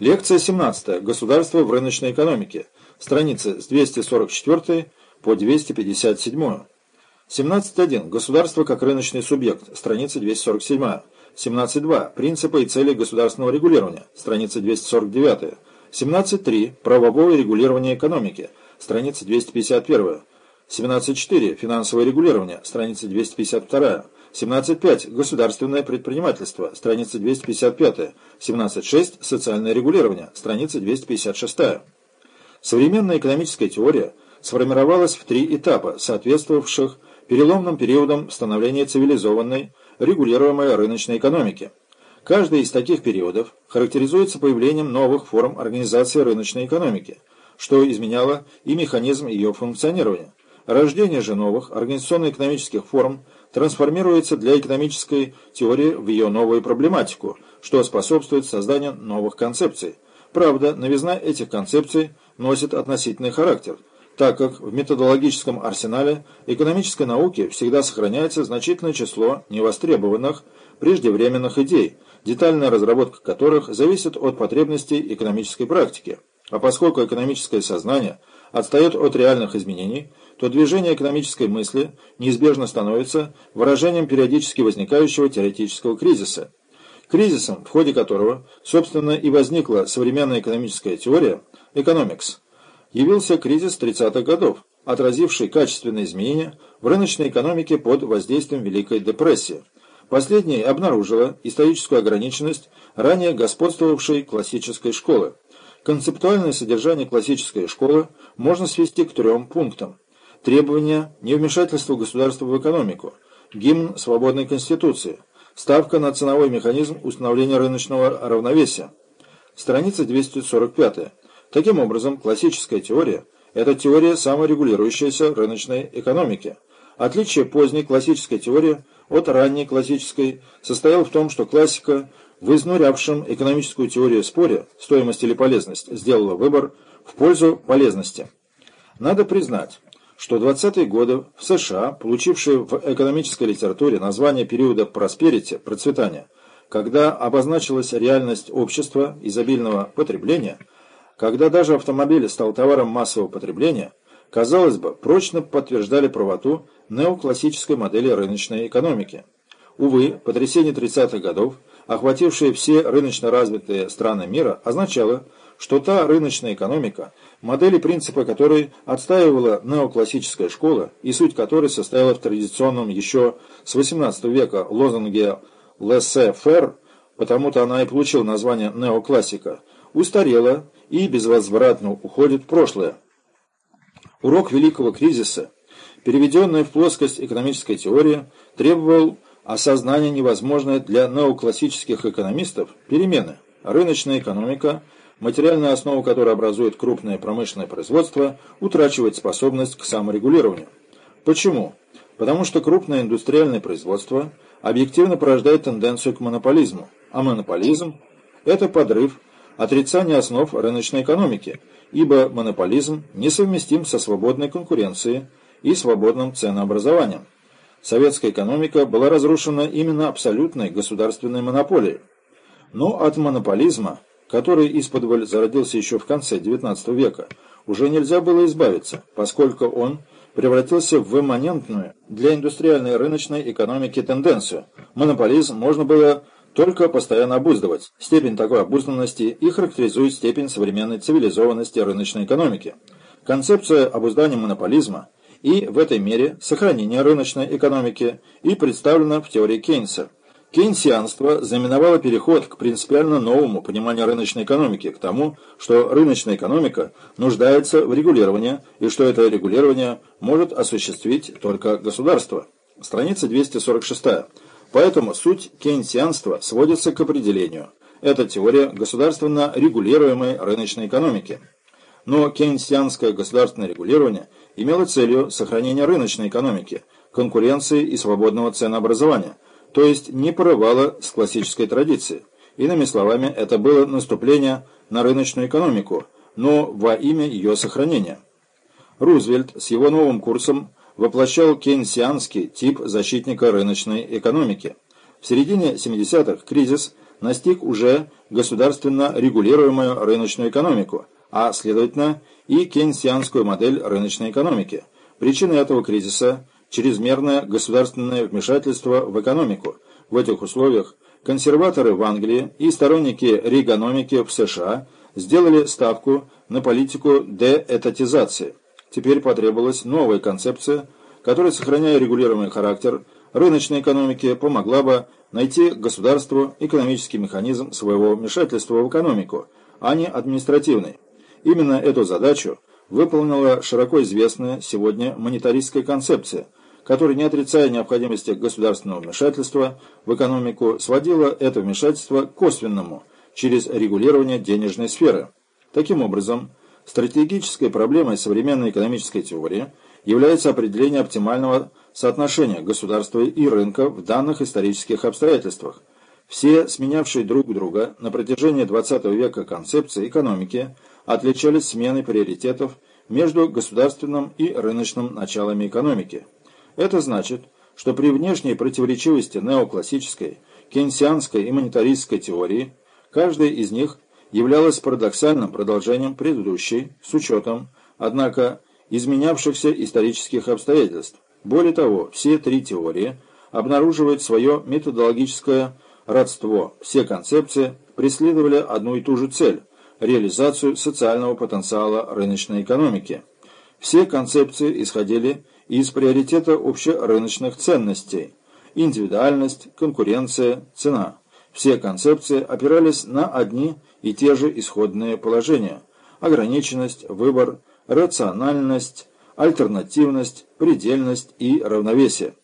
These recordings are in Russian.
Лекция 17. Государство в рыночной экономике. Страницы с 244 по 257. 17.1. Государство как рыночный субъект. Страница 247. 17.2. Принципы и цели государственного регулирования. Страница 249. 17.3. Правовое регулирование экономики. Страница 251. 17.4. Финансовое регулирование. Страница 252. 17.5. Государственное предпринимательство. Страница 255. 17.6. Социальное регулирование. Страница 256. Современная экономическая теория сформировалась в три этапа, соответствовавших переломным периодам становления цивилизованной, регулируемой рыночной экономики. Каждый из таких периодов характеризуется появлением новых форм организации рыночной экономики, что изменяло и механизм ее функционирования. Рождение же новых организационно-экономических форм трансформируется для экономической теории в ее новую проблематику, что способствует созданию новых концепций. Правда, новизна этих концепций носит относительный характер, так как в методологическом арсенале экономической науки всегда сохраняется значительное число невостребованных, преждевременных идей, детальная разработка которых зависит от потребностей экономической практики. А поскольку экономическое сознание отстает от реальных изменений, то движение экономической мысли неизбежно становится выражением периодически возникающего теоретического кризиса. Кризисом, в ходе которого, собственно, и возникла современная экономическая теория, экономикс, явился кризис 30-х годов, отразивший качественные изменения в рыночной экономике под воздействием Великой депрессии. Последняя обнаружила историческую ограниченность ранее господствовавшей классической школы. Концептуальное содержание классической школы можно свести к трем пунктам. Требования невмешательства государства в экономику, гимн свободной конституции, ставка на ценовой механизм установления рыночного равновесия. Страница 245. Таким образом, классическая теория – это теория саморегулирующейся рыночной экономики. Отличие поздней классической теории от ранней классической состояло в том, что классика в изнурявшем экономическую теорию споре стоимость или полезность сделала выбор в пользу полезности. Надо признать, что 20-е годы в США, получившие в экономической литературе название периода просперити, процветания, когда обозначилась реальность общества изобильного потребления, когда даже автомобиль стал товаром массового потребления, казалось бы, прочно подтверждали правоту неоклассической модели рыночной экономики. Увы, потрясение 30-х годов, охватившее все рыночно развитые страны мира, означало, что та рыночная экономика, модели принципа которой отстаивала неоклассическая школа и суть которой состояла в традиционном еще с XVIII века лозунге «laissez-faire», потому-то она и получила название неоклассика, устарела и безвозвратно уходит в прошлое. Урок великого кризиса, переведенный в плоскость экономической теории, требовал осознания невозможной для неоклассических экономистов перемены. Рыночная экономика – материальная основа которой образует крупное промышленное производство, утрачивает способность к саморегулированию. Почему? Потому что крупное индустриальное производство объективно порождает тенденцию к монополизму, а монополизм – это подрыв, отрицание основ рыночной экономики, ибо монополизм несовместим со свободной конкуренцией и свободным ценообразованием. Советская экономика была разрушена именно абсолютной государственной монополией. Но от монополизма который исподволь зародился еще в конце XIX века, уже нельзя было избавиться, поскольку он превратился в имманентную для индустриальной рыночной экономики тенденцию. Монополизм можно было только постоянно обуздывать. Степень такой обузданности и характеризует степень современной цивилизованности рыночной экономики. Концепция обуздания монополизма и в этой мере сохранения рыночной экономики и представлена в теории Кейнса. Кейнсианство знаменовало переход к принципиально новому пониманию рыночной экономики, к тому, что рыночная экономика нуждается в регулировании и что это регулирование может осуществить только государство. Страница 246. Поэтому суть кейнсианства сводится к определению. Это теория государственно регулируемой рыночной экономики. Но кейнсианское государственное регулирование имело целью сохранения рыночной экономики, конкуренции и свободного ценообразования – то есть не порывало с классической традиции. Иными словами, это было наступление на рыночную экономику, но во имя ее сохранения. Рузвельт с его новым курсом воплощал кейнсианский тип защитника рыночной экономики. В середине 70-х кризис настиг уже государственно регулируемую рыночную экономику, а, следовательно, и кейнсианскую модель рыночной экономики. Причиной этого кризиса – чрезмерное государственное вмешательство в экономику. В этих условиях консерваторы в Англии и сторонники регономики в США сделали ставку на политику деэтатизации. Теперь потребовалась новая концепция, которая, сохраняя регулируемый характер рыночной экономики, помогла бы найти государству экономический механизм своего вмешательства в экономику, а не административный. Именно эту задачу выполнила широко известная сегодня монетаристская концепция, которая, не отрицая необходимости государственного вмешательства в экономику, сводила это вмешательство к косвенному, через регулирование денежной сферы. Таким образом, стратегической проблемой современной экономической теории является определение оптимального соотношения государства и рынка в данных исторических обстоятельствах. Все сменявшие друг друга на протяжении XX века концепции экономики отличались сменой приоритетов между государственным и рыночным началами экономики. Это значит, что при внешней противоречивости неоклассической, кейнсианской и монетаристской теории каждая из них являлась парадоксальным продолжением предыдущей с учетом, однако, изменявшихся исторических обстоятельств. Более того, все три теории обнаруживают свое методологическое родство. Все концепции преследовали одну и ту же цель – реализацию социального потенциала рыночной экономики. Все концепции исходили из приоритета общерыночных ценностей – индивидуальность, конкуренция, цена. Все концепции опирались на одни и те же исходные положения – ограниченность, выбор, рациональность, альтернативность, предельность и равновесие.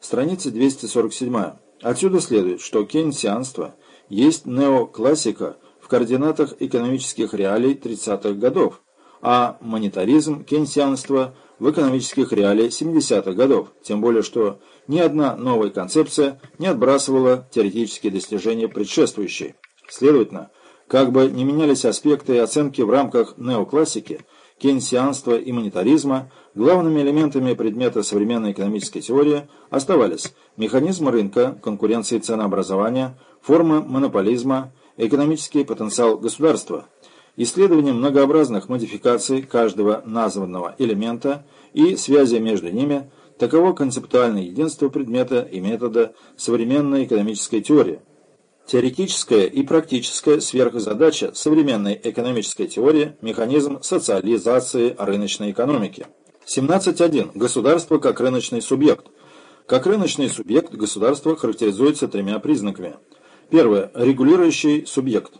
Страница 247. Отсюда следует, что кейнсианство есть неоклассика в координатах экономических реалий 30-х годов, а монетаризм кейнсианство в экономических реалиях 70-х годов, тем более что ни одна новая концепция не отбрасывала теоретические достижения предшествующей. Следовательно, как бы не менялись аспекты и оценки в рамках неоклассики, кейнсианства и монетаризма, главными элементами предмета современной экономической теории оставались механизм рынка, конкуренции ценообразования, формы монополизма, экономический потенциал государства, исследование многообразных модификаций каждого названного элемента и связи между ними – таково концептуальное единство предмета и метода современной экономической теории. Теоретическая и практическая сверхзадача современной экономической теории – механизм социализации рыночной экономики. 17.1. Государство как рыночный субъект. Как рыночный субъект государство характеризуется тремя признаками. Первое. Регулирующий субъект.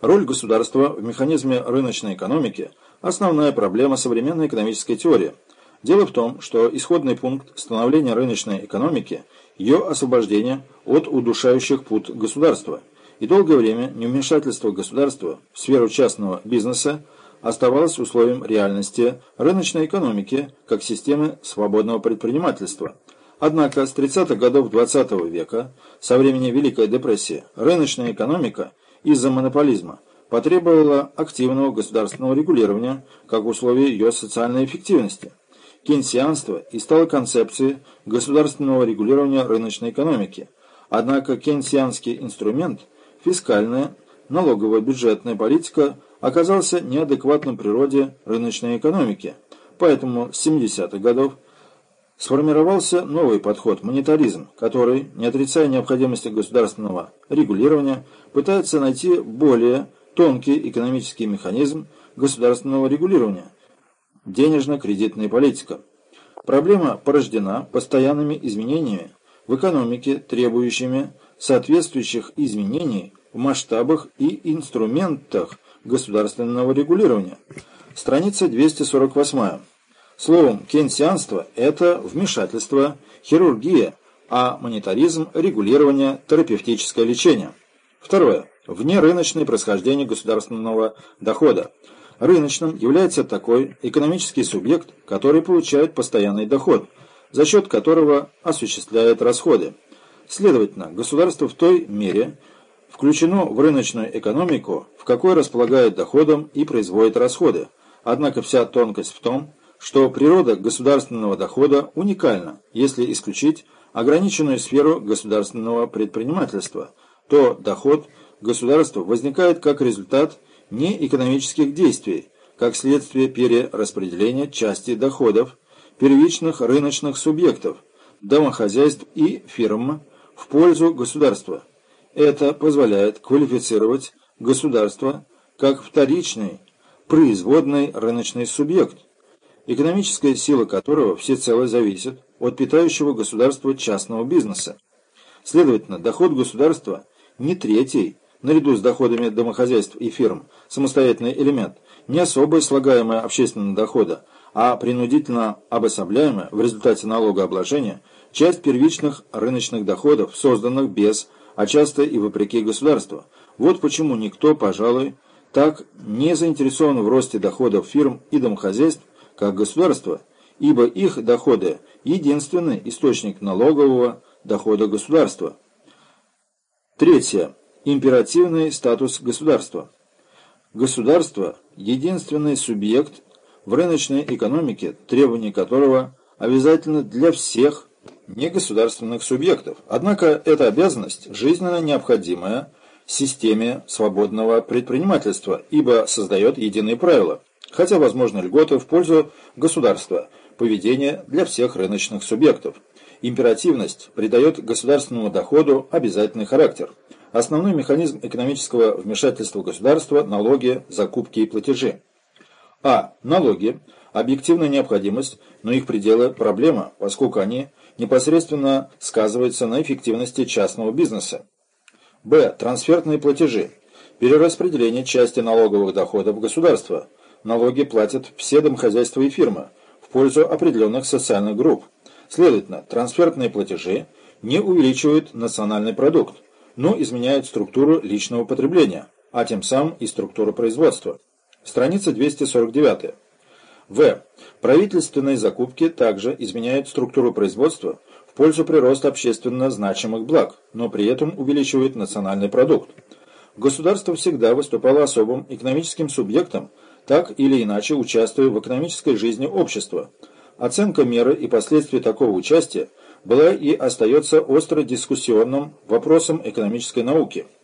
Роль государства в механизме рыночной экономики – основная проблема современной экономической теории. Дело в том, что исходный пункт становления рыночной экономики – ее освобождение от удушающих пут государства. И долгое время невмешательство государства в сферу частного бизнеса оставалось условием реальности рыночной экономики как системы свободного предпринимательства. Однако с 30-х годов XX -го века, со времени Великой депрессии, рыночная экономика из-за монополизма потребовала активного государственного регулирования как условие ее социальной эффективности кейнсианства и стало концепцией государственного регулирования рыночной экономики. Однако кейнсианский инструмент, фискальная, налоговая бюджетная политика оказался неадекватным природе рыночной экономики. Поэтому с 70-х годов сформировался новый подход – монетаризм, который, не отрицая необходимости государственного регулирования, пытается найти более тонкий экономический механизм государственного регулирования – денежно-кредитная политика. Проблема порождена постоянными изменениями в экономике, требующими соответствующих изменений в масштабах и инструментах государственного регулирования. Страница 248. Словом, кейнсианство – это вмешательство, хирургия, а монетаризм – регулирование, терапевтическое лечение. Второе. Внерыночное происхождение государственного дохода. Рыночным является такой экономический субъект, который получает постоянный доход, за счет которого осуществляет расходы. Следовательно, государство в той мере включено в рыночную экономику, в какой располагает доходом и производит расходы. Однако вся тонкость в том, что природа государственного дохода уникальна, если исключить ограниченную сферу государственного предпринимательства, то доход государства возникает как результат неэкономических действий, как следствие перераспределения части доходов первичных рыночных субъектов, домохозяйств и фирм в пользу государства. Это позволяет квалифицировать государство как вторичный, производный рыночный субъект, экономическая сила которого всецело зависит от питающего государства частного бизнеса. Следовательно, доход государства не третий, наряду с доходами домохозяйств и фирм, самостоятельный элемент, не особое слагаемое общественного дохода, а принудительно обособляемая в результате налогообложения часть первичных рыночных доходов, созданных без, а часто и вопреки государству. Вот почему никто, пожалуй, так не заинтересован в росте доходов фирм и домохозяйств, как государство, ибо их доходы – единственный источник налогового дохода государства. Третье. Императивный статус государства. Государство – единственный субъект в рыночной экономике, требования которого обязательно для всех негосударственных субъектов. Однако эта обязанность жизненно необходимая системе свободного предпринимательства, ибо создает единые правила, хотя возможны льготы в пользу государства, поведение для всех рыночных субъектов. Императивность придает государственному доходу обязательный характер. Основной механизм экономического вмешательства государства – налоги, закупки и платежи. А. Налоги – объективная необходимость, но их пределы – проблема, поскольку они непосредственно сказываются на эффективности частного бизнеса. Б. Трансфертные платежи. Перераспределение части налоговых доходов государства. Налоги платят все домохозяйства и фирмы в пользу определенных социальных групп. Следовательно, трансфертные платежи не увеличивают национальный продукт, но изменяют структуру личного потребления, а тем самым и структуру производства. Страница 249. В. Правительственные закупки также изменяют структуру производства в пользу прироста общественно значимых благ, но при этом увеличивают национальный продукт. Государство всегда выступало особым экономическим субъектом, так или иначе участвуя в экономической жизни общества. Оценка меры и последствий такого участия была и остается остро дискуссионным вопросом экономической науки –